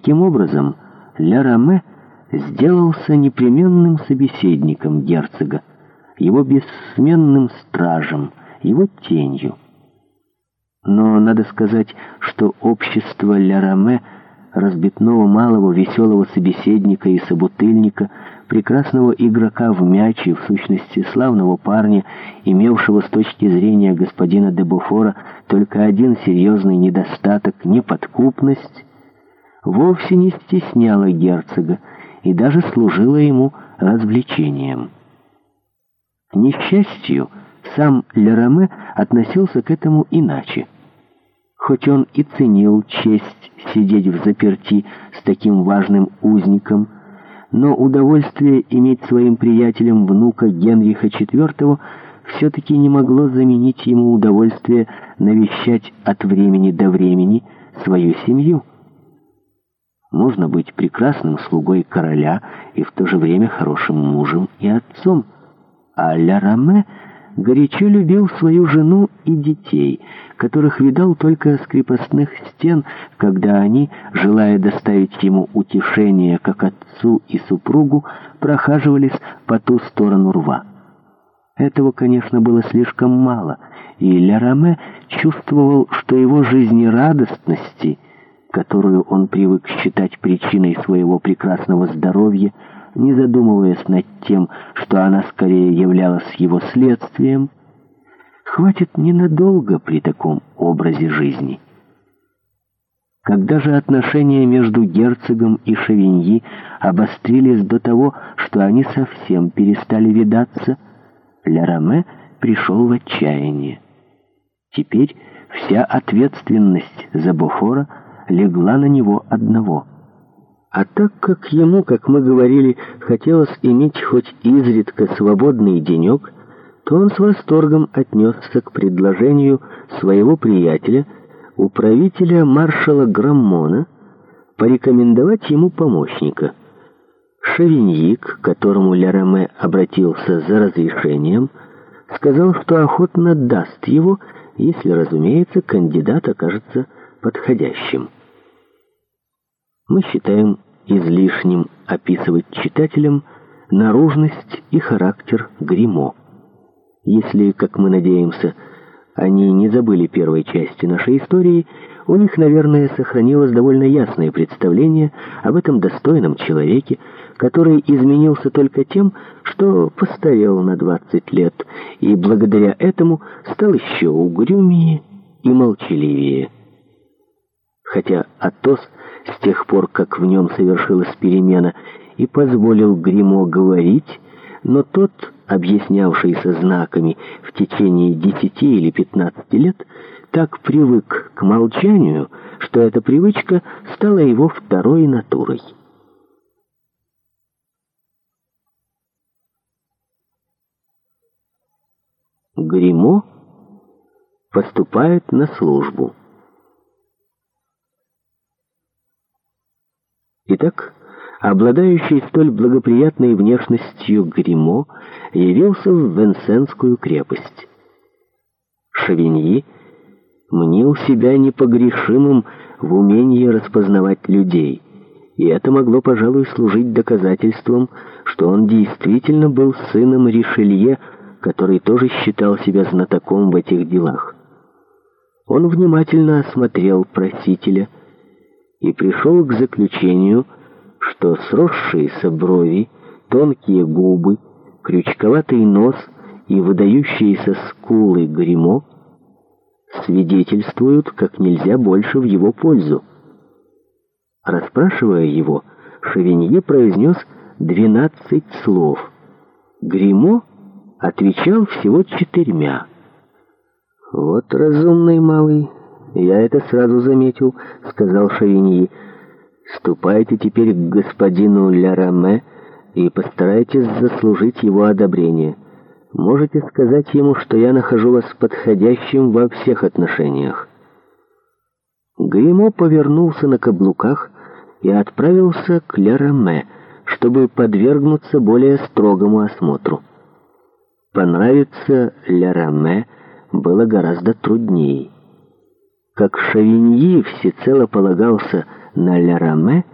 Таким образом, Ля-Раме сделался непременным собеседником герцога, его бессменным стражем, его тенью. Но надо сказать, что общество Ля-Раме, разбитного малого веселого собеседника и собутыльника, прекрасного игрока в мяч и, в сущности, славного парня, имевшего с точки зрения господина де Буфора только один серьезный недостаток — неподкупность, вовсе не стесняла герцога и даже служила ему развлечением. К несчастью, сам Лераме относился к этому иначе. Хоть он и ценил честь сидеть в заперти с таким важным узником, но удовольствие иметь своим приятелем внука Генриха IV все-таки не могло заменить ему удовольствие навещать от времени до времени свою семью. Можно быть прекрасным слугой короля и в то же время хорошим мужем и отцом. А Ля Раме горячо любил свою жену и детей, которых видал только с крепостных стен, когда они, желая доставить ему утешение как отцу и супругу, прохаживались по ту сторону рва. Этого, конечно, было слишком мало, и Ля Раме чувствовал, что его жизнерадостности — которую он привык считать причиной своего прекрасного здоровья, не задумываясь над тем, что она скорее являлась его следствием, хватит ненадолго при таком образе жизни. Когда же отношения между герцогом и Шевиньи обострились до того, что они совсем перестали видаться, Ля-Роме пришел в отчаяние. Теперь вся ответственность за Буфора – легла на него одного. А так как ему, как мы говорили, хотелось иметь хоть изредка свободный денек, то он с восторгом отнесся к предложению своего приятеля, управителя маршала Граммона, порекомендовать ему помощника. Шевиньи, к которому Лереме обратился за разрешением, сказал, что охотно даст его, если, разумеется, кандидат окажется подходящим мы считаем излишним описывать читателям наружность и характер гримо. Если, как мы надеемся, они не забыли первой части нашей истории, у них, наверное, сохранилось довольно ясное представление об этом достойном человеке, который изменился только тем, что постарел на 20 лет, и благодаря этому стал еще угрюмее и молчаливее хотя Атос с тех пор, как в нем совершилась перемена, и позволил Гримо говорить, но тот, объяснявшийся знаками в течение 10 или 15 лет, так привык к молчанию, что эта привычка стала его второй натурой. Гримо поступает на службу. напоследок, обладающий столь благоприятной внешностью Гримо, явился в Венсенскую крепость. Шавиньи мнил себя непогрешимым в умении распознавать людей, и это могло, пожалуй, служить доказательством, что он действительно был сыном Ришелье, который тоже считал себя знатоком в этих делах. Он внимательно осмотрел просителя, и пришел к заключению, что сросшиеся брови, тонкие губы, крючковатый нос и выдающиеся скулы гримо свидетельствуют как нельзя больше в его пользу. Расспрашивая его, Шевинье произнес 12 слов. Гримо отвечал всего четырьмя. «Вот разумный малый», «Я это сразу заметил», — сказал Шавиньи. «Ступайте теперь к господину Ляраме и постарайтесь заслужить его одобрение. Можете сказать ему, что я нахожу вас подходящим во всех отношениях». Гримо повернулся на каблуках и отправился к Ляраме, чтобы подвергнуться более строгому осмотру. Понравиться Ляраме было гораздо труднее как Шавиньи всецело полагался на Ля-Раме,